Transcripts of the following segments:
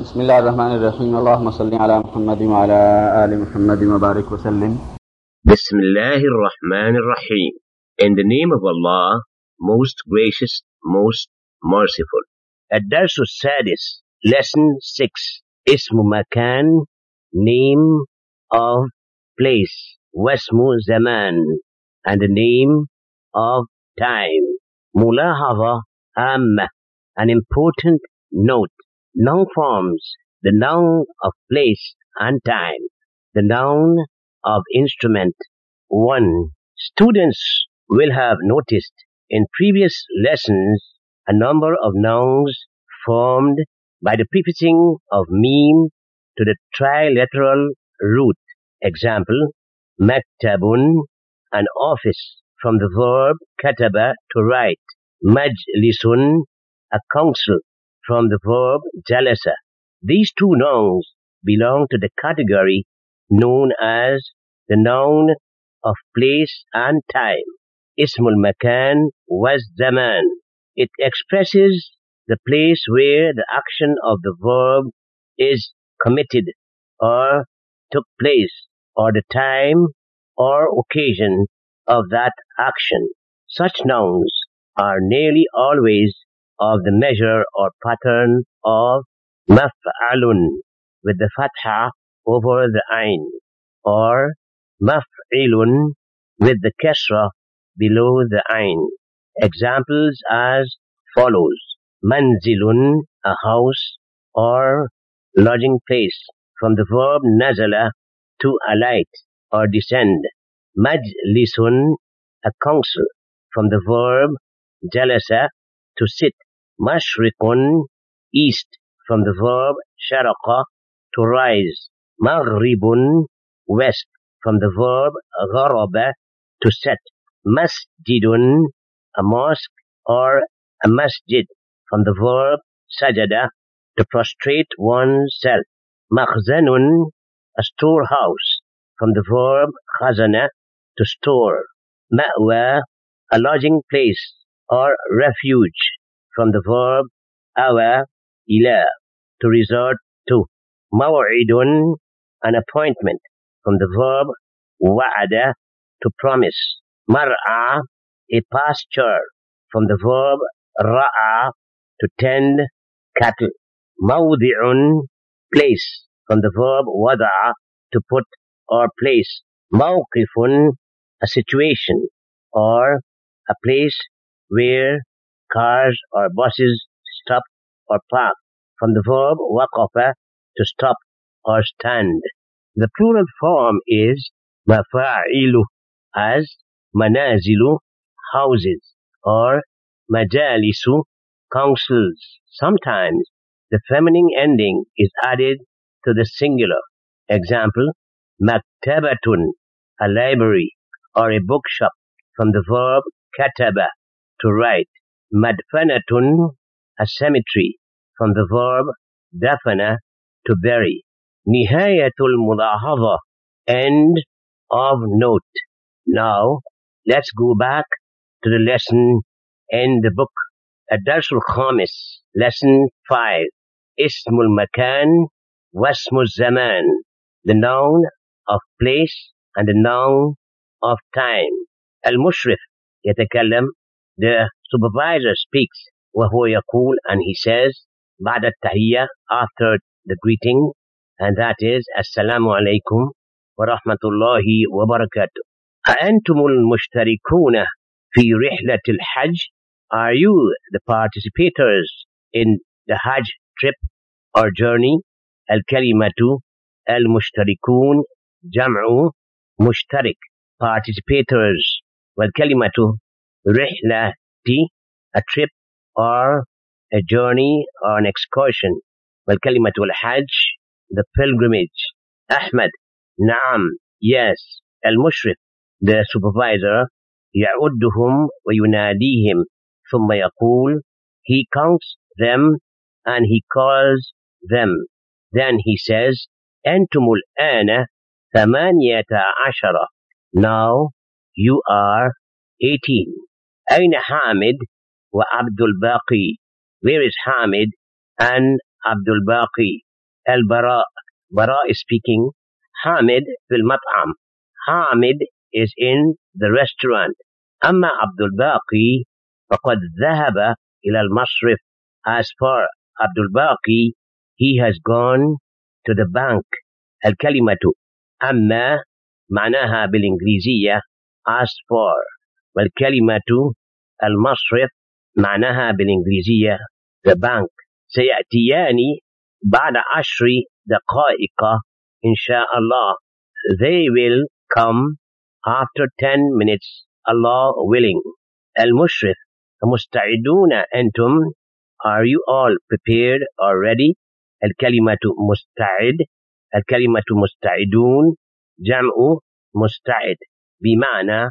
بسم اللہ الرحمن الرحمن الرحیم الرحیم اللہم صلی علی محمد محمد آل مبارک وسلم بسم اللہ In the the name Name name of of of Allah, most most gracious, merciful. الدرس السادس Lesson 6 اسم مکان place واسم زمان And time ملاحظة عامة An important note noun forms the nouns of place and time the noun of instrument which students will have noticed in previous lessons a number of nouns formed by the peeping of ma'am to the triliteral root example مبن office from the و to write مج lesson council from the verb jalasa. These two nouns belong to the category known as the noun of place and time, Ismul Makan was Zaman. It expresses the place where the action of the verb is committed or took place, or the time or occasion of that action. Such nouns are nearly always of the measure or pattern of muffin وا فٹا over the آئن اور آئن example are follows من زیلون house اور لجنگ face from the فرب ن ج to a light اور ڈیسینڈ مج لیس from the فرب جلس O set مش رب شرخ میسٹ from the four to sit مس جد اور مسجد فروم د فور سجد ٹو فرسٹریٹ ون سیٹ مزن house from the four خزنگ place or refuge from the four او ریزورٹ ٹو ای ڈن این اپوائنٹمنٹ فروم دا فر درمیس ماسچر فروم دا فر ٹینٹ مؤ دن پلس فروم دا فٹ آ ٹو پٹ اور پلس مو کی فون سیچویشن اور پلیس ویر کار اور بسیز اسٹپ اور ٹرور فارم از میں feminine ending is added to the singular example make tone a library or a bookshop from the form cut right مٹف ٹونٹری from that now go back to the lessons lesson five noun of place noun of time The supervisor speaks وهو يقول and he says بعد التحية after the greeting and that is السلام عليكم ورحمة الله وبركاته أأنتم المشتركون في رحلة الحج Are you the participators in the Hajj trip or journey? الكلمة المشتركون جمع مشترك participators والكلمة ٹریپ اور جرنی أنتم الآن ثمانية فلم now you are یا أين Hamid وعبد الباقي Where is Hamid and Abdul Baqi Al Bara Bara is speaking Hamid fil mat'am Hamid is in the restaurant Amma Abdul Baqi faqad dhahaba ila al masrif As for Abdul Baqi he has gone to the bank Al kalimatu amma معناها بالانجليزيه as for والكلمة المصرف معناها بالإنجليزية the bank سيأتيان بعد عشر دقائق إن شاء الله they will come after 10 minutes Allah willing المشرف مستعدون أنتم are you all prepared already الكلمة مستعد الكلمة مستعدون جمع مستعد بمعنى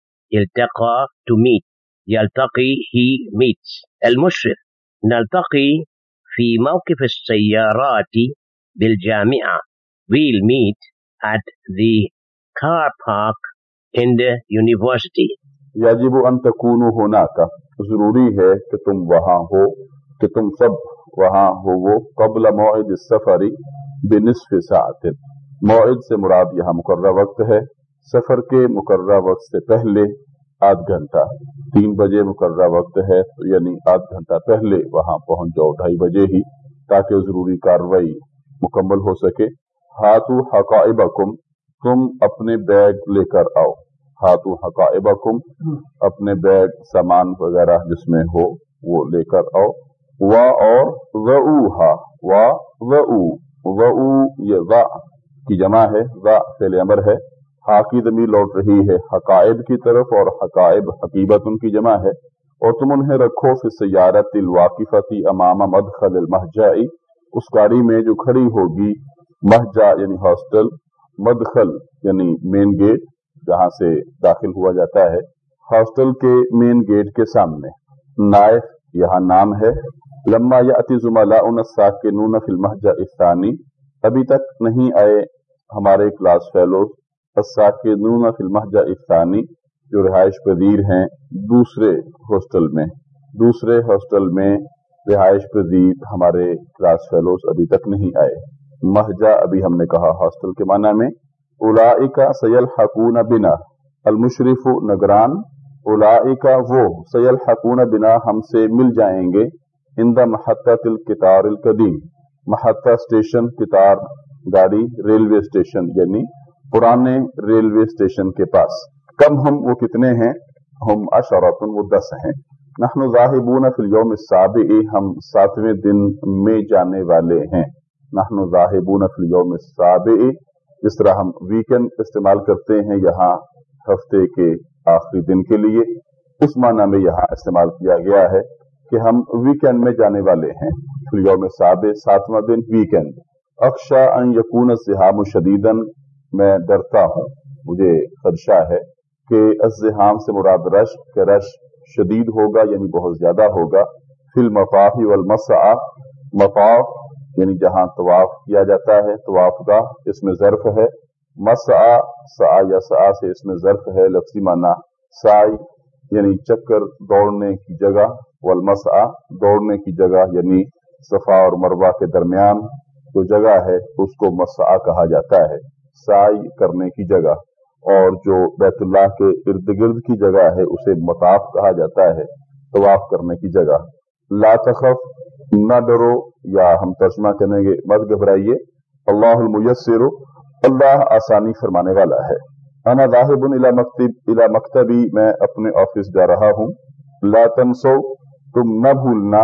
التقى to meet يلتقي he meets المشرف نلتقي في موقف السيارات بالجامعة we'll meet at the car park in the university يجب أن تكونوا هناك ضروري ہے کہ تم وہاں ہو کہ تم سب وہاں ہو وہ قبل موعد السفر بنصف ساعت موعد سے مراد یہاں مقرر وقت ہے سفر کے مقررہ وقت سے پہلے آدھ گھنٹہ تین بجے مقررہ وقت ہے یعنی آدھ گھنٹہ پہلے وہاں پہنچ جاؤ ڈھائی بجے ہی تاکہ ضروری کاروائی مکمل ہو سکے ہاتھو حقائبہ کم تم اپنے بیگ لے کر آؤ ہاتھو حقائب کم اپنے بیگ سامان وغیرہ جس میں ہو وہ لے کر آؤ وا او رو ہا و او وا کی جمع ہے وا فیل امر ہے دمی لوٹ رہی ہے حقائب کی طرف اور حقائب حقیبت ان کی جمع ہے اور تم انہیں رکھو پھر سیارت الواقفتی امام مدخل المحجائی اس گاڑی میں جو کھڑی ہوگی مہجا یعنی ہاسٹل مدخل یعنی مین گیٹ جہاں سے داخل ہوا جاتا ہے ہاسٹل کے مین گیٹ کے سامنے نائف یہاں نام ہے لما یا عتی زمالا ان ساک کے نونخل محجا ابھی تک نہیں آئے ہمارے کلاس فیلوز فی المحجہ افطانی جو رہائش پذیر ہیں دوسرے ہاسٹل میں دوسرے ہاسٹل میں رہائش پذیر ہمارے کلاس فیلوز ابھی تک نہیں آئے مہجہ ابھی ہم نے کہا ہاسٹل کے معنی میں اولائکا سیل حکون بنا المشرف نگران اولائکا وہ سیل حکون بنا ہم سے مل جائیں گے محطہ تل کتار القدیم محطہ اسٹیشن کتار گاڑی ریلوے اسٹیشن یعنی پرانے ریلوے اسٹیشن کے پاس کم ہم وہ کتنے ہیں ہم اشورتم وہ دس ہیں نحن ظاہبون فی اليوم السابع ہم ساتویں دن میں جانے والے ہیں نحن ظاہبون فی اليوم السابع جس طرح ہم ویکینڈ استعمال کرتے ہیں یہاں ہفتے کے آخری دن کے لیے اس معنی میں یہاں استعمال کیا گیا ہے کہ ہم ویکینڈ میں جانے والے ہیں فی اليوم السابع ساتواں دن ویکینڈ اخشا ان سہام الزحام شدیدن میں ڈرتا ہوں مجھے خدشہ ہے کہ ازحام سے مراد رش کہ رش شدید ہوگا یعنی بہت زیادہ ہوگا فی المفافی والمسع مفاف یعنی جہاں طواف کیا جاتا ہے طواف کا اس میں ظرف ہے مسع سعا یا سا اس میں ظرف ہے لفظی معنی سائی یعنی چکر دوڑنے کی جگہ والمسع دوڑنے کی جگہ یعنی صفا اور مربع کے درمیان جو جگہ ہے اس کو مسع کہا جاتا ہے سائی کرنے کی جگہ اور جو بیت اللہ کے ارد گرد کی جگہ ہے اسے مطاف کہا جاتا ہے طواف کرنے کی جگہ لا تخف نہ ڈرو یا ہم ترجمہ کریں گے مت گھبرائیے اللہ المیسر اللہ آسانی فرمانے والا ہے انا مکتب مکتبی میں اپنے آفس جا رہا ہوں لا تنسو تم نہ بھولنا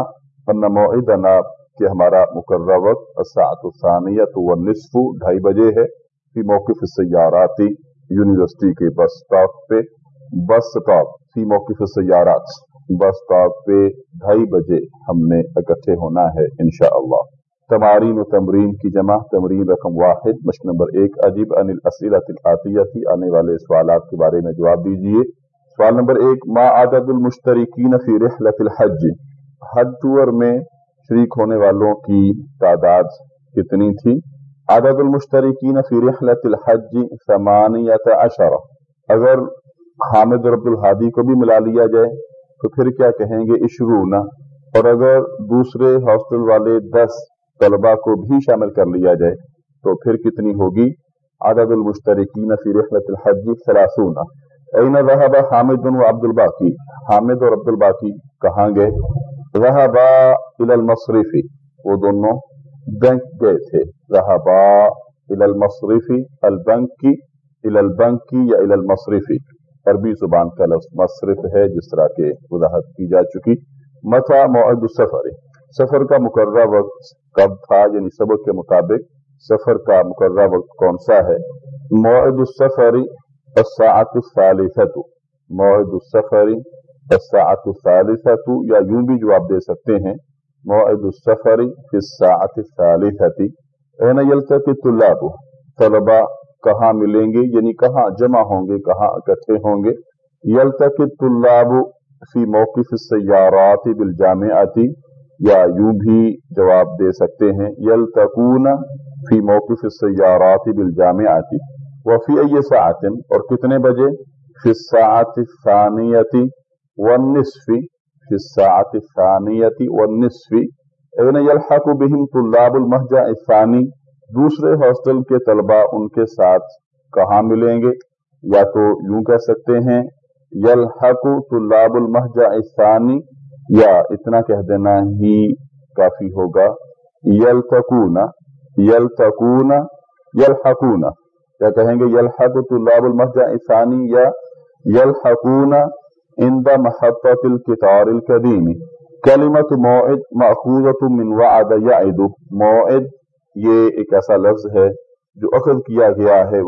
کہ ہمارا مقررہ وقت ڈھائی بجے ہے فی موقف سیاراتی یونیورسٹی کے بس سٹاپ پہ بس سٹاپ فی موقف سیارات بس سٹاپ پہ ڈھائی بجے ہم نے اکٹھے ہونا ہے انشاءاللہ تمارین و تمرین کی جمع تمرین رقم واحد مشق نمبر ایک عجیب ان اسی لط العطیت آنے والے سوالات کے بارے میں جواب دیجئے سوال نمبر ایک ما عدد المشترکین فی رحلت الحج حج ٹور میں شریک ہونے والوں کی تعداد کتنی تھی عدد المشترکین فی رحلت الحج ثمانیت عشر اگر حامد اور الحادی کو بھی ملا لیا جائے تو پھر کیا کہیں گے اشرونا اور اگر دوسرے ہاسٹل والے دس طلبہ کو بھی شامل کر لیا جائے تو پھر کتنی ہوگی عدد المشترکین فی رحلت الحج ثلاثون این ذہب حامد و عبد الباقی حامد اور عبد الباقی کہاں گئے الى المصرفی وہ دونوں بینک گئے تھے الى المصرفی البنکی الى البنکی یا الى المصرفی عربی زبان کا لفظ مصرف ہے جس طرح کے وضاحت کی جا چکی متا معد السفر سفر کا مقررہ وقت کب تھا یعنی سبق کے مطابق سفر کا مقررہ وقت کون سا ہے معد السفر الساعت الثالثة موعد السفر الساعت الثالثة یا یوں بھی جواب دے سکتے ہیں موعد السفر فی الساعت الثالثة این طلاب طلبہ کہاں ملیں گے یعنی کہاں جمع ہوں گے کہاں اکٹھے ہوں گے یل طلاب فی موقف سیارات بل جامع آتی یا یوں بھی جواب دے سکتے ہیں یل فی موقف سیارات بل جامع آتی وفی ای سا اور کتنے بجے فصا الثانیت والنصف فی فصا آتفانی والنصف اتنے یلحق بہم طلاب المحجا اسانی دوسرے ہاسٹل کے طلبہ ان کے ساتھ کہاں ملیں گے یا تو یوں کہہ سکتے ہیں یلحق طلاب المحجا اسانی یا اتنا کہہ دینا ہی کافی ہوگا یل تکون یل یا کہیں گے یلحق طلاب المحجہ عسانی یا یلحقونا ان دا محبت القطار القدیمی موعد ماخوذت من وعد یعد موعد یہ ایک ایسا لفظ ہے جو اخذ کیا گیا ہے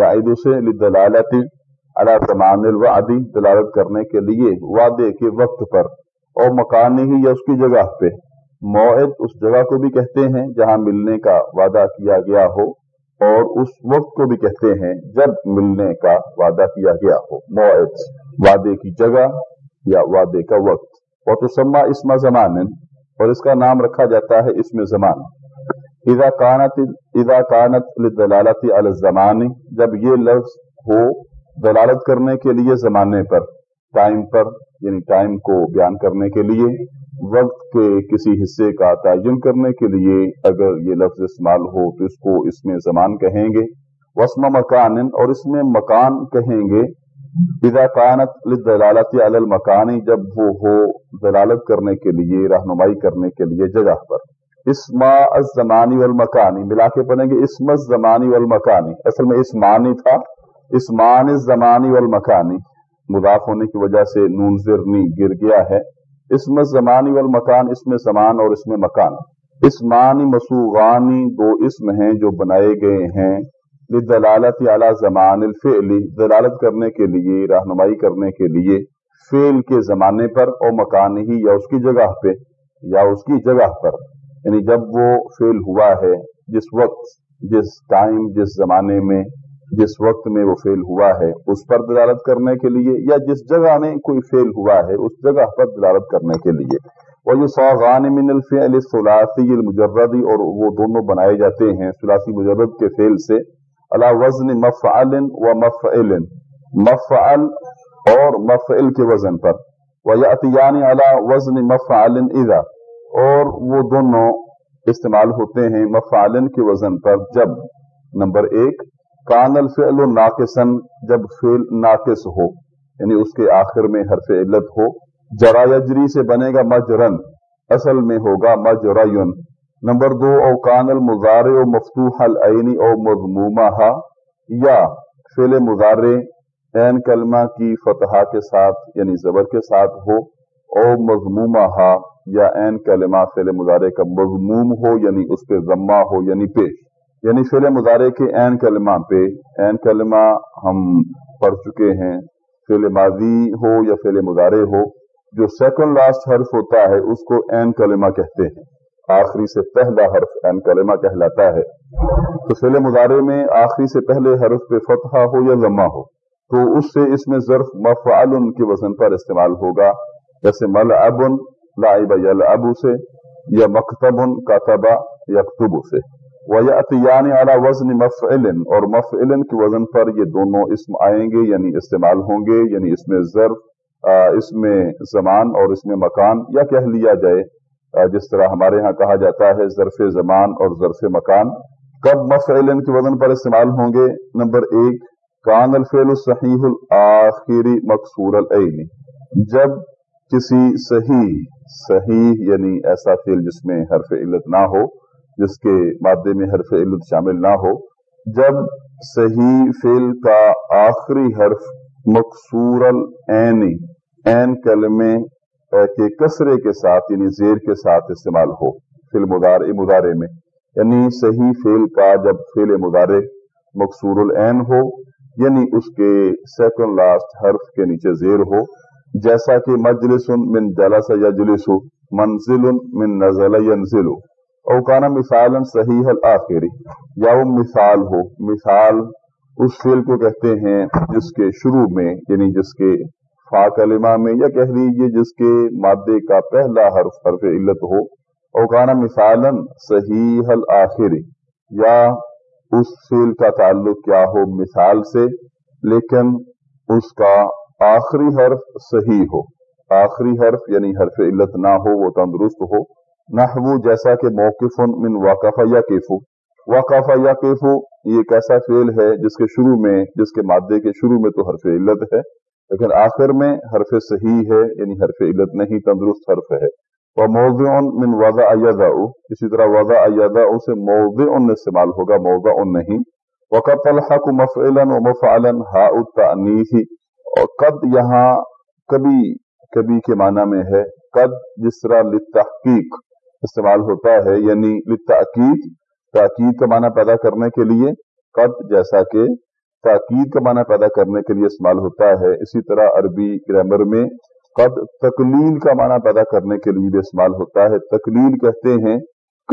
یعد سے لدلالت اللہ تمام الوعد دلالت کرنے کے لیے وعدے کے وقت پر اور مکان ہی یا اس کی جگہ پہ موعد اس جگہ کو بھی کہتے ہیں جہاں ملنے کا وعدہ کیا گیا ہو اور اس وقت کو بھی کہتے ہیں جب ملنے کا وعدہ کیا گیا ہو موعد وعدے کی جگہ یا وعدے کا وقت تو اسما زمان اور اس کا نام رکھا جاتا ہے اسم الزمان جب یہ لفظ ہو دلالت کرنے کے لیے زمانے پر ٹائم پر یعنی ٹائم کو بیان کرنے کے لیے وقت کے کسی حصے کا تعین کرنے کے لیے اگر یہ لفظ استعمال ہو تو اس کو اس میں زمان کہیں گے وسم مکان اور اس میں مکان کہیں گے للدلالت دلالت المکانی جب وہ ہو دلالت کرنے کے لیے رہنمائی کرنے کے لیے جگہ پر اسما زمانی وال مکانی ملا کے پڑھیں گے اسم زمانی والمکانی اصل میں اسمانی تھا اسمان زمانی وال مکانی ہونے کی وجہ سے نون زرنی گر گیا ہے اسم زمانی وال مکان اس میں زمان اور اس میں مکان اسمانی مسوغانی دو اسم ہیں جو بنائے گئے ہیں دلالت اعلیٰ زمان الفعل دلالت کرنے کے لیے رہنمائی کرنے کے لیے فعل کے زمانے پر اور مکان ہی یا اس کی جگہ پہ یا اس کی جگہ پر یعنی جب وہ فیل ہوا ہے جس وقت جس ٹائم جس زمانے میں جس وقت میں وہ فیل ہوا ہے اس پر دلالت کرنے کے لیے یا جس جگہ میں کوئی فیل ہوا ہے اس جگہ پر دلالت کرنے کے لیے یہ سوغان من الفعل صلاسی المجردی اور وہ دونوں بنائے جاتے ہیں سلاسی مجرد کے فیل سے علا وزن مفعل و مفعل مفعل اور مفعل کے وزن پر ویعتیانی علا وزن مفعل اذا اور وہ دونوں استعمال ہوتے ہیں مفعل کے وزن پر جب نمبر ایک کان الفعل ناقصن جب فعل ناقص ہو یعنی اس کے آخر میں حرف علت ہو جرا یجری سے بنے گا مجرن اصل میں ہوگا مجرن نمبر دو کان المزار و مفتوح العینی او مضمومہ ہا یا فعل مزار عین کلمہ کی فتحہ کے ساتھ یعنی زبر کے ساتھ ہو او مضموما ہا یا عین کلمہ فیل مزارے کا مضموم ہو یعنی اس پہ ذمہ ہو یعنی پیش یعنی فیل مزارے کے عین کلمہ پہ عین کلمہ ہم پڑھ چکے ہیں فیل ماضی ہو یا فیل مزارے ہو جو سیکنڈ لاسٹ حرف ہوتا ہے اس کو عین کلمہ کہتے ہیں آخری سے پہلا حرف این کلمہ کہلاتا ہے تو مظاہرے میں آخری سے پہلے حرف پہ فتحہ ہو یا ضمہ ہو تو اس سے اس میں ظرف کے وزن پر استعمال ہوگا جیسے مل ابن ابو سے یا مختب کا یا یاب سے یعنی وزن مفعل اور مفعل کے وزن پر یہ دونوں اسم آئیں گے یعنی استعمال ہوں گے یعنی اس میں ضرف اس میں زمان اور اس میں مکان یا کہہ لیا جائے جس طرح ہمارے ہاں کہا جاتا ہے ظرف زمان اور ظرف مکان کب مفعل ان کے وزن پر استعمال ہوں گے نمبر ایک کان الفیل الآخری مقصور العین جب کسی صحیح صحیح یعنی ایسا فعل جس میں حرف علت نہ ہو جس کے مادے میں حرف علت شامل نہ ہو جب صحیح فیل کا آخری حرف مقصور کلمے کے کسرے کے ساتھ یعنی زیر کے ساتھ استعمال ہو مدارے میں یعنی صحیح فیل کا جب فیل مدارے مقصور العین ہو یعنی اس کے سیکنڈ لاسٹ حرف کے نیچے زیر ہو جیسا کہ مجلس من جلس یا جلس منزل من نزل نزلہ اوکانا مثال صحیح الاخری یا وہ مثال ہو مثال اس فیل کو کہتے ہیں جس کے شروع میں یعنی جس کے پاک علم میں یا کہہ لیجیے جس کے مادے کا پہلا حرف حرف علت ہو او کانا صحیح الآخر یا اس فیل کا تعلق کیا ہو مثال سے لیکن اس کا آخری حرف صحیح ہو آخری حرف یعنی حرف علت نہ ہو وہ تندرست ہو نہ وہ جیسا کہ موقف من واقف یا کیفو واقف یا کیفو یہ ایک ایسا فیل ہے جس کے شروع میں جس کے مادے کے شروع میں تو حرف علت ہے لیکن آخر میں حرف صحیح ہے یعنی حرف علت نہیں تندرست حرف ہے وہ موضع من وضع ایدا اسی طرح وضع ادا سے موضع ان استعمال ہوگا موضع ان و وقت الحق علاً حا این اور قد یہاں کبھی کبھی کے معنی میں ہے قد جس طرح لتحقیق استعمال ہوتا ہے یعنی لتحقیق تاکید کا معنی پیدا کرنے کے لیے قد جیسا کہ تاکید کا معنی پیدا کرنے کے لیے استعمال ہوتا ہے اسی طرح عربی گرامر میں قد تکلیل کا معنی پیدا کرنے کے لیے بھی استعمال ہوتا ہے تکلیل کہتے ہیں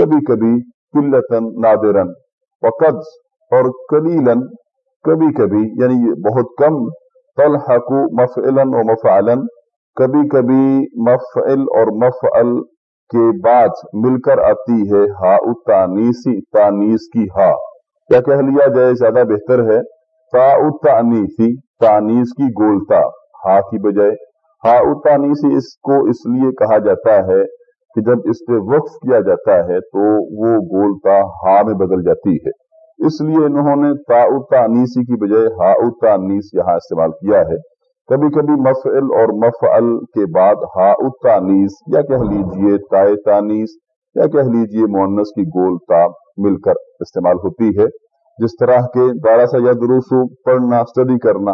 کبھی کبھی قلتن نادرن وقد اور کلیلن کبھی کبھی یعنی بہت کم تل حقو مف علن اور کبھی کبھی مفعل اور مفعل کے بعد مل کر آتی ہے ہا تانیسی تانیس کی ہا کیا کہہ لیا جائے زیادہ بہتر ہے تا تانیسی تانیس کی گولتا ہا کی بجائے ہا ا تانیسی اس کو اس لیے کہا جاتا ہے کہ جب اس پہ وقف کیا جاتا ہے تو وہ گولتا ہا میں بدل جاتی ہے اس لیے انہوں نے تا تانیسی کی بجائے ہا تانیس یہاں استعمال کیا ہے کبھی کبھی مفعل اور مفعل کے بعد ہا تانیس یا کہہ لیجئے تائے تانیس یا کہہ لیجئے مونس کی گولتا مل کر استعمال ہوتی ہے جس طرح کے دارا یا دروسو پڑھنا اسٹڈی کرنا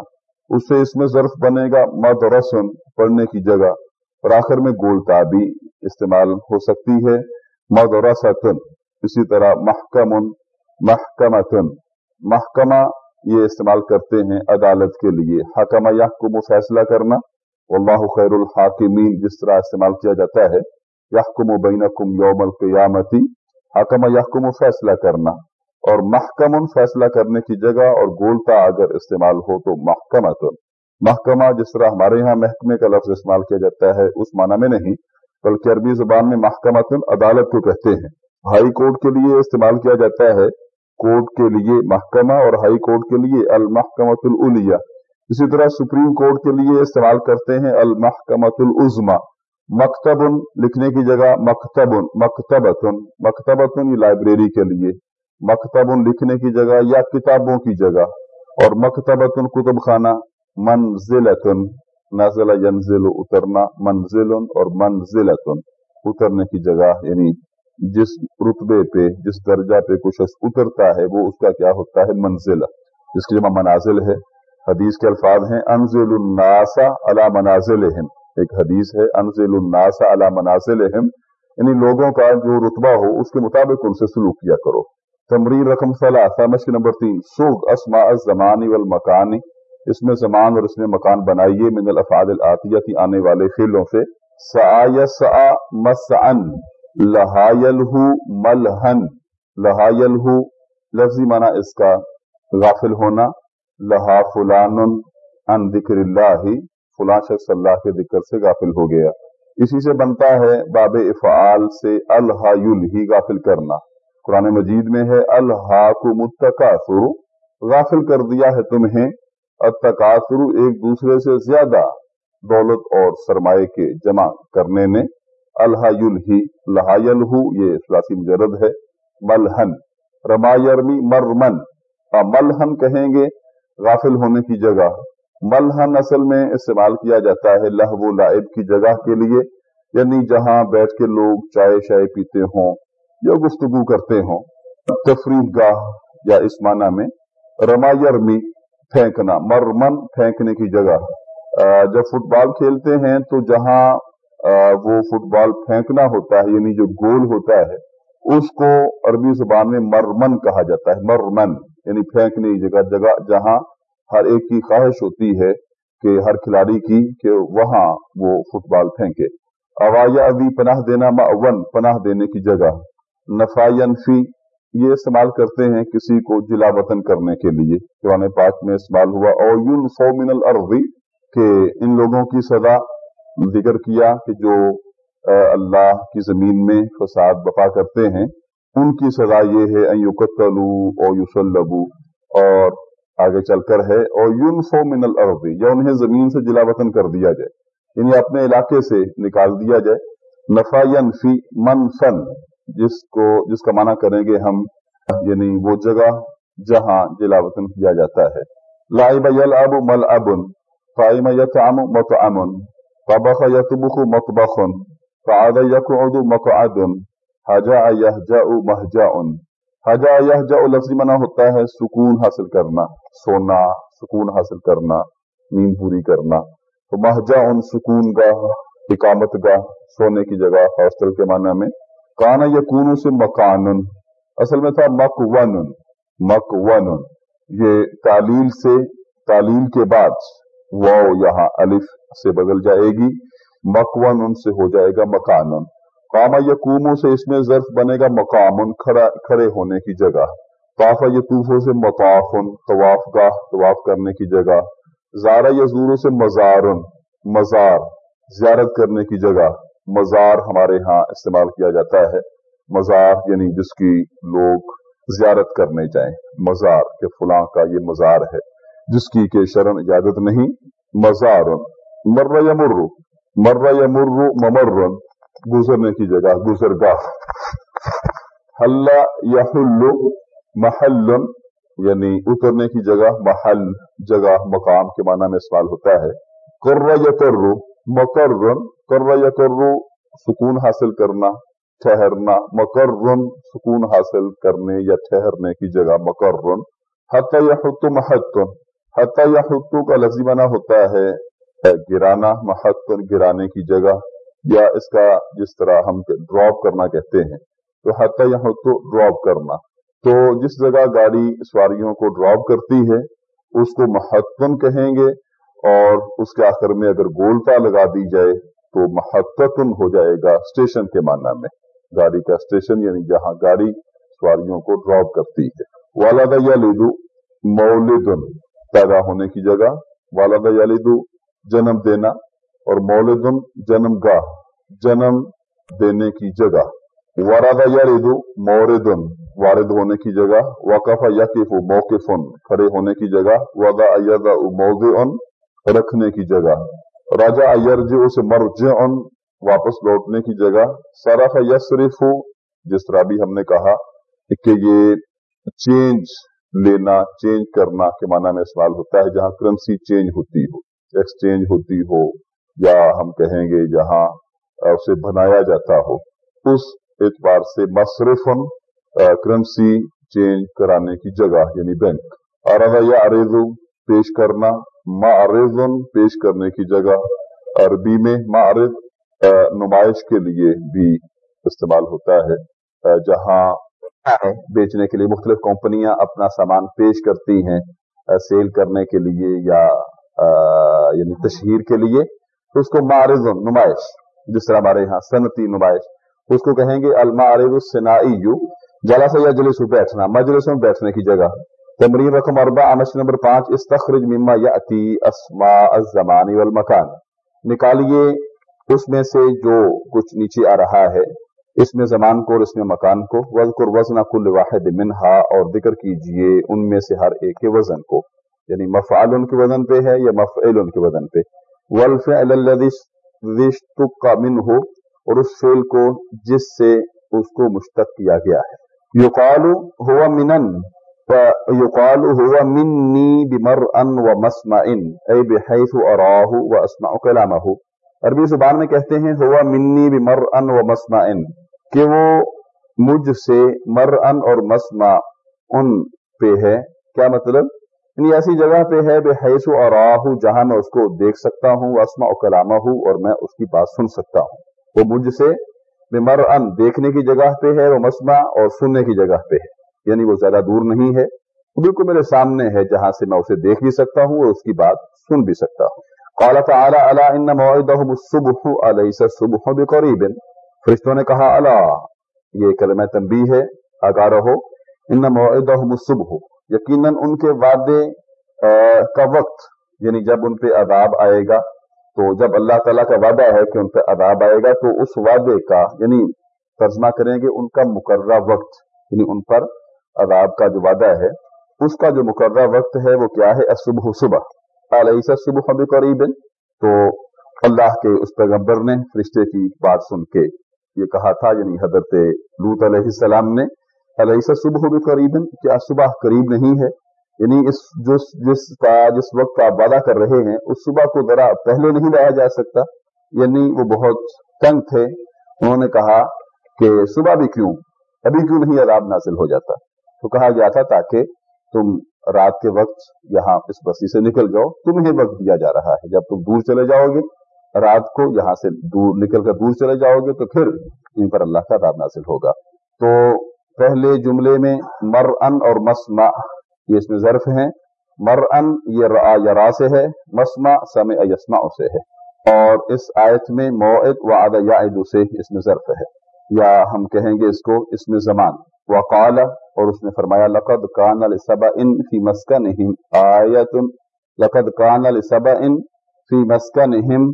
اس سے اس میں ظرف بنے گا مد رسم پڑھنے کی جگہ اور آخر میں بھی استعمال ہو سکتی ہے مد رسن اسی طرح محکم محکمتن تن محکمہ یہ استعمال کرتے ہیں عدالت کے لیے حکمہ یحکم و فیصلہ کرنا اللہ خیر الحاکمین جس طرح استعمال کیا جاتا ہے یحکم و بین کم یوم القیامتی حکمہ یحکم و فیصلہ کرنا اور محکم فیصلہ کرنے کی جگہ اور گولتا اگر استعمال ہو تو محکمہ تن محکمہ جس طرح ہمارے یہاں محکمے کا لفظ استعمال کیا جاتا ہے اس معنی میں نہیں بلکہ عربی زبان میں محکمہ تن عدالت کو کہتے ہیں ہائی کورٹ کے لیے استعمال کیا جاتا ہے کورٹ کے لیے محکمہ اور ہائی کورٹ کے لیے المحکمۃ العلیہ اسی طرح سپریم کورٹ کے لیے استعمال کرتے ہیں المحکمۃ العظما مکتب لکھنے کی جگہ مکتب مکتبۃ مکتبۃ یہ یعنی لائبریری کے لیے مکتب لکھنے کی جگہ یا کتابوں کی جگہ اور مکتبۃ کتب خانہ منزل نازل اترنا منزل اور منزل تن اترنے کی جگہ یعنی جس رتبے پہ جس درجہ پہ کوئی شخص اترتا ہے وہ اس کا کیا ہوتا ہے منزل جس کی جمع منازل ہے حدیث کے الفاظ ہیں انزل الناسہ علی منازلہم ایک حدیث ہے انزل الناسہ علی منازلہم یعنی لوگوں کا جو رتبہ ہو اس کے مطابق ان سے سلوک کیا کرو تمرین رقم ثلاثہ مشق نمبر تین سوگ اسماء الزمان والمکان اس میں زمان اور اس میں مکان بنائیے من الافعال العاطیہ کی آنے والے خلوں سے سعا یسعا مسعن لہایلہو ملہن لہایلہو لفظی منع اس کا غافل ہونا لہا فلان ان ذکر اللہ فلان شخص اللہ کے ذکر سے غافل ہو گیا اسی سے بنتا ہے باب افعال سے الہا یلہی غافل کرنا قرآن مجید میں ہے اللہ کو متقاصر غافل کر دیا ہے تمہیں التقاصر ایک دوسرے سے زیادہ دولت اور سرمایہ کے جمع کرنے میں اللہ لہا الح یہ مجرد ہے ملحن یرمی مرمن ملحن کہیں گے غافل ہونے کی جگہ ملحن اصل میں استعمال کیا جاتا ہے لہو لائب کی جگہ کے لیے یعنی جہاں بیٹھ کے لوگ چائے شائے پیتے ہوں یا گفتگو کرتے ہوں تفریح گاہ یا اس معنی میں رما یرمی پھینکنا مرمن پھینکنے کی جگہ جب فٹ بال کھیلتے ہیں تو جہاں وہ فٹ بال پھینکنا ہوتا ہے یعنی جو گول ہوتا ہے اس کو عربی زبان میں مرمن کہا جاتا ہے مرمن یعنی پھینکنے کی جگہ جگہ جہاں ہر ایک کی خواہش ہوتی ہے کہ ہر کھلاڑی کی کہ وہاں وہ فٹ بال پھینکے اوایا ابھی پناہ دینا معاون پناہ دینے کی جگہ ینفی یہ استعمال کرتے ہیں کسی کو جلا وطن کرنے کے لیے قرآن پاک میں استعمال ہوا اور یون فو من عربی کہ ان لوگوں کی سزا ذکر کیا کہ جو اللہ کی زمین میں فساد بپا کرتے ہیں ان کی سزا یہ ہے ایوقلو او یوسلبو اور آگے چل کر ہے اور یون فو من عربی یا انہیں زمین سے جلا وطن کر دیا جائے انہیں یعنی اپنے علاقے سے نکال دیا جائے ینفی من فن جس کو جس کا معنی کریں گے ہم یعنی وہ جگہ جہاں جلا وطن کیا جاتا ہے لائب یل اب مل ابن انائم یت ام مت امن یق ادو مت ادن حجا جا لفظی منع ہوتا ہے سکون حاصل کرنا سونا سکون حاصل کرنا نیند پوری کرنا تو محجا ان سکون گاہ اکامت گاہ سونے کی جگہ ہاسٹل کے معنی میں کانا سے مکانن سے مکان تھا مکون مکون تعلیل سے تعلیل کے بعد یہاں مکون سے ہو جائے گا مکان کاما یا سے اس میں ظرف بنے گا مقامن کھڑے ہونے کی جگہ طافا یا سے مطافن طواف گاہ طواف کرنے کی جگہ زارا یزوروں سے مزارن مزار زیارت کرنے کی جگہ مزار ہمارے ہاں استعمال کیا جاتا ہے مزار یعنی جس کی لوگ زیارت کرنے جائیں مزار کے فلاں کا یہ مزار ہے جس کی کہ شرن اجازت نہیں مزار مر یا مر مر یا مر ممر گزرنے کی جگہ گزرگاہ حل یا محل یعنی اترنے کی جگہ محل جگہ مقام کے معنی میں استعمال ہوتا ہے کر یا مقرر کر یا کرو سکون حاصل کرنا ٹھہرنا مکرن سکون حاصل کرنے یا ٹھہرنے کی جگہ مکرن حتیٰ یا حتو محتن حتیٰ یا حتو کا لذیمہ ہوتا ہے گرانا محتن گرانے کی جگہ یا اس کا جس طرح ہم ڈراپ کرنا کہتے ہیں تو حتیٰ یا حتو ڈراپ کرنا تو جس جگہ گاڑی سواریوں کو ڈراپ کرتی ہے اس کو محتن کہیں گے اور اس کے آخر میں اگر گولتا لگا دی جائے تو مہتپ ہو جائے گا اسٹیشن کے معنی میں گاڑی کا اسٹیشن یعنی جہاں گاڑی سواریوں کو ڈراپ کرتی ہے والدہ یا لیدو مولدن پیدا ہونے کی جگہ والدہ یا لیدو جنم دینا اور مولدن جنم گاہ جنم دینے کی جگہ واردہ یا لیدو موردن وارد ہونے کی جگہ وقف یقف موقف کھڑے ہونے کی جگہ وادہ ادا و موز رکھنے کی جگہ راجاج اسے ان واپس لوٹنے کی جگہ سارا یا صرف جس طرح بھی ہم نے کہا کہ یہ چینج لینا چینج کرنا کے معنی میں استعمال ہوتا ہے جہاں کرنسی چینج ہوتی ہو ایکسچینج ہوتی ہو یا ہم کہیں گے جہاں اسے بنایا جاتا ہو اس اعتبار سے مصرف کرنسی چینج کرانے کی جگہ یعنی بینک ارح یا اریزو پیش کرنا معرضن پیش کرنے کی جگہ عربی میں معرض نمائش کے لیے بھی استعمال ہوتا ہے جہاں بیچنے کے لیے مختلف کمپنیاں اپنا سامان پیش کرتی ہیں سیل کرنے کے لیے یا یعنی تشہیر کے لیے تو اس کو معرض نمائش جس طرح ہمارے یہاں صنعتی نمائش اس کو کہیں گے جلسہ یا جلسو بیٹھنا مجلس میں بیٹھنے کی جگہ تمرین رقم اربع مشن نمبر پانچ استخرج مما یعطی اسماء الزمانی والمکان نکالیے اس میں سے جو کچھ نیچے آ رہا ہے اس میں زمان کو اور اس میں مکان کو وزقر وزن کل واحد منہا اور ذکر کیجئے ان میں سے ہر ایک کے وزن کو یعنی مفعال ان کے وزن پہ ہے یا مفعل ان کے وزن پہ والفعل اللذی منہ اور اس فعل کو جس سے اس کو مشتق کیا گیا ہے یقال ہوا منن فَيُقَالُ هُوَ مِنِّي مسما ان اے بِحَيْثُ حیث وَأَسْمَعُ اوکلاما عربی زبان میں کہتے ہیں ہوا منی بمر مر ان مسما ان کہ وہ مجھ سے مر ان اور مسما ان پہ ہے کیا مطلب یعنی ایسی جگہ پہ ہے بے حیث و آ جہاں میں اس کو دیکھ سکتا ہوں و کلامہ ہوں اور میں اس کی بات سن سکتا ہوں وہ مجھ سے بے ان دیکھنے کی جگہ پہ ہے وہ مسما اور سننے کی جگہ پہ ہے یعنی وہ زیادہ دور نہیں ہے بالکل میرے سامنے ہے جہاں سے میں اسے دیکھ بھی سکتا ہوں اور اس کی بات سن بھی سکتا ہوں قال الا ان الصبح الصبح فرشتوں نے کہا الا یہ کلمہ تنبیہ ہے آگاہ رہو ان موعدهم الصبح یقینا یقیناً ان کے وعدے کا وقت یعنی جب ان پہ عذاب آئے گا تو جب اللہ تعالی کا وعدہ ہے کہ ان پہ عذاب آئے گا تو اس وعدے کا یعنی ترجمہ کریں گے ان کا مقررہ وقت یعنی ان پر عذاب کا جو وعدہ ہے اس کا جو مقررہ وقت ہے وہ کیا ہے صبح صبح علیہ صبح قریب تو اللہ کے اس پیغمبر نے فرشتے کی بات سن کے یہ کہا تھا یعنی حضرت لوت علیہ السلام نے علیہ صبح صبح قریب کیا صبح قریب نہیں ہے یعنی اس جس جس کا جس وقت کا آپ وعدہ کر رہے ہیں اس صبح کو ذرا پہلے نہیں لایا جا سکتا یعنی وہ بہت تنگ تھے انہوں نے کہا کہ صبح بھی کیوں ابھی کیوں نہیں عذاب نازل ہو جاتا تو کہا گیا تھا تاکہ تم رات کے وقت یہاں اس بستی سے نکل جاؤ تمہیں وقت دیا جا رہا ہے جب تم دور چلے جاؤ گے رات کو یہاں سے دور نکل کر دور چلے جاؤ گے تو پھر ان پر اللہ کا دار نازل ہوگا تو پہلے جملے میں مر ان اور مسما یہ اس میں ظرف ہیں مر ان یہ را سے ہے مسما سم یسما اسے ہے اور اس آیت میں موعد و ادا یا اسے اس میں ظرف ہے یا ہم کہیں گے اس کو اس میں زمان وقال اور اس نے فرمایا لقد کان الصبا ان فی مسکن آیا تم لقد کان الصبا ان فی مسکن ہم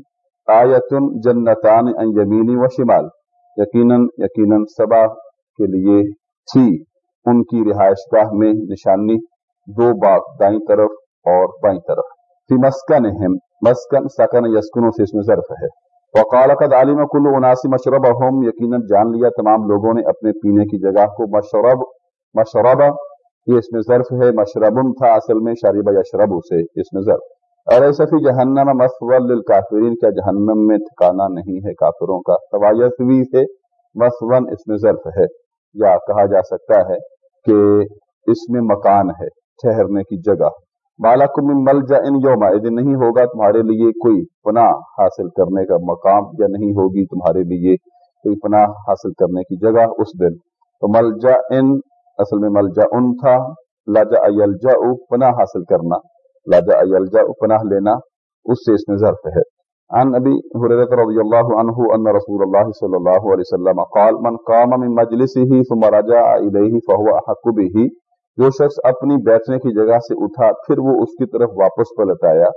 آیا تم جنتان یمینی و شمال یقیناً یقیناً صبا کے لیے تھی ان کی رہائش گاہ میں نشانی دو باغ دائیں طرف اور بائیں طرف فی مسکن ہم مسکن سکن یسکنوں سے اس میں ظرف ہے وقالقد عالم کلو اناسی مشرب احم یقیناً جان لیا تمام لوگوں نے اپنے پینے کی جگہ کو مشرب مشربہ یہ اس میں ظرف ہے مشربن تھا اصل میں شاربہ یا شربو سے اس میں ضرف ارے صفی مسول للکافرین کا جہنم میں نہیں ہے کافروں کا سے اس میں ظرف ہے یا کہا جا سکتا ہے کہ اس میں مکان ہے ٹھہرنے کی جگہ بالاکن مل جا ان یوم نہیں ہوگا تمہارے لیے کوئی پناہ حاصل کرنے کا مقام یا نہیں ہوگی تمہارے لیے کوئی پناہ حاصل کرنے کی جگہ اس دن تو مل جا اصل میں ملجا ان تھا لاجا الجا پناہ حاصل کرنا لاجا الجا پناہ لینا اس سے اس میں ظرف ہے عن ابی حریرت رضی اللہ عنہ ان رسول اللہ صلی اللہ علیہ وسلم قال من قام من مجلسه ثم رجع الیہ فهو احق به جو شخص اپنی بیٹھنے کی جگہ سے اٹھا پھر وہ اس کی طرف واپس پلٹ آیا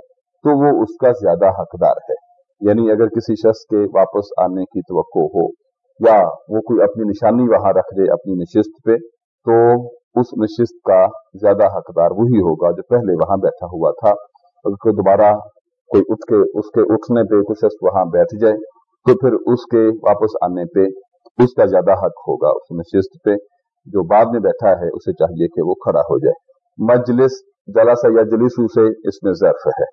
تو وہ اس کا زیادہ حقدار ہے یعنی اگر کسی شخص کے واپس آنے کی توقع ہو یا وہ کوئی اپنی نشانی وہاں رکھ دے اپنی نشست پہ تو اس نشست کا زیادہ حقدار وہی ہوگا جو پہلے وہاں بیٹھا ہوا تھا دوبارہ کوئی اٹھ کے اس کے اٹھنے پہ کوئی شخص وہاں بیٹھ جائے تو پھر اس کے واپس آنے پہ اس کا زیادہ حق ہوگا اس نشست پہ جو بعد میں بیٹھا ہے اسے چاہیے کہ وہ کھڑا ہو جائے مجلس جلاسا یا جلیسو سے اس میں ظرف ہے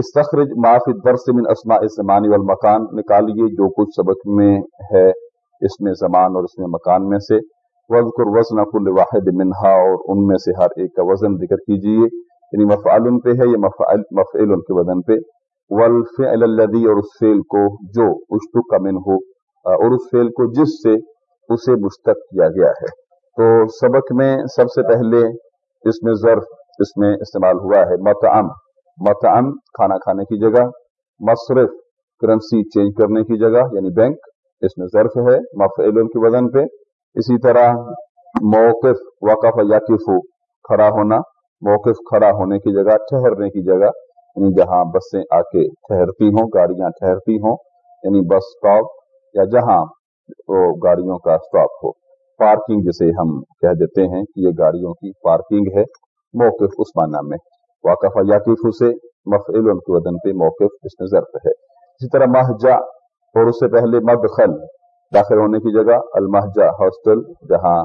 اس تخرج معاف درس من اسما اس زمانی والمکان نکالیے جو کچھ سبق میں ہے اس میں زمان اور اس میں مکان میں سے وزقر وزن کل واحد منہا اور ان میں سے ہر ایک کا وزن ذکر کیجیے یعنی مفعل پہ ہے یا مفعل مفعل کے وزن پہ والفعل الذي اور اس فعل کو جو اشتک کا من ہو اور اس فعل کو جس سے اسے مشتق کیا گیا ہے تو سبق میں سب سے پہلے اس میں ظرف اس میں استعمال ہوا ہے متعم متعم کھانا کھانے کی جگہ مصرف کرنسی چینج کرنے کی جگہ یعنی بینک اس میں ظرف ہے مفعل کے وزن پہ اسی طرح موقف واقف یاقیفو کھڑا ہونا موقف کھڑا ہونے کی جگہ ٹھہرنے کی جگہ یعنی جہاں بسیں آ کے ٹھہرتی ہوں گاڑیاں ٹھہرتی ہوں یعنی بس سٹاپ یا جہاں وہ گاڑیوں کا سٹاپ ہو پارکنگ جسے ہم کہہ دیتے ہیں کہ یہ گاڑیوں کی پارکنگ ہے موقف اس معنی میں واقف یعقیف سے مفعل ان کے وزن پہ موقف اس میں ضرور ہے اسی طرح مہجا اور اس سے پہلے مدخل داخل ہونے کی جگہ المہجہ ہاسٹل جہاں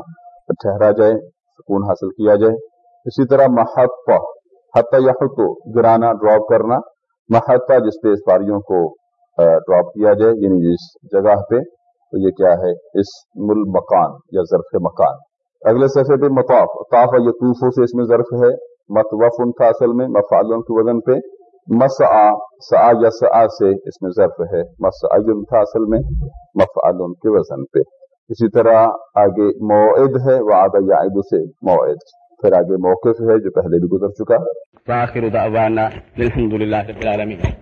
ٹھہرا جائے سکون حاصل کیا جائے اسی طرح حتہ یا تو گرانا ڈراپ کرنا محتا جس پہ اس کو ڈراپ کیا جائے یعنی جس جگہ پہ تو یہ کیا ہے اس مل مکان یا ظرف مکان اگلے صفحے پہ مطاف طاف طوفوں سے اس میں ظرف ہے متوف ان کا اصل میں مفالوں کے وزن پہ مس آ میں ضرف ہے مسعم تھا اصل میں مفع کے وزن پہ اسی طرح آگے موعد ہے وہ آگ یا سے موعد پھر آگے موقف ہے جو پہلے بھی گزر چکا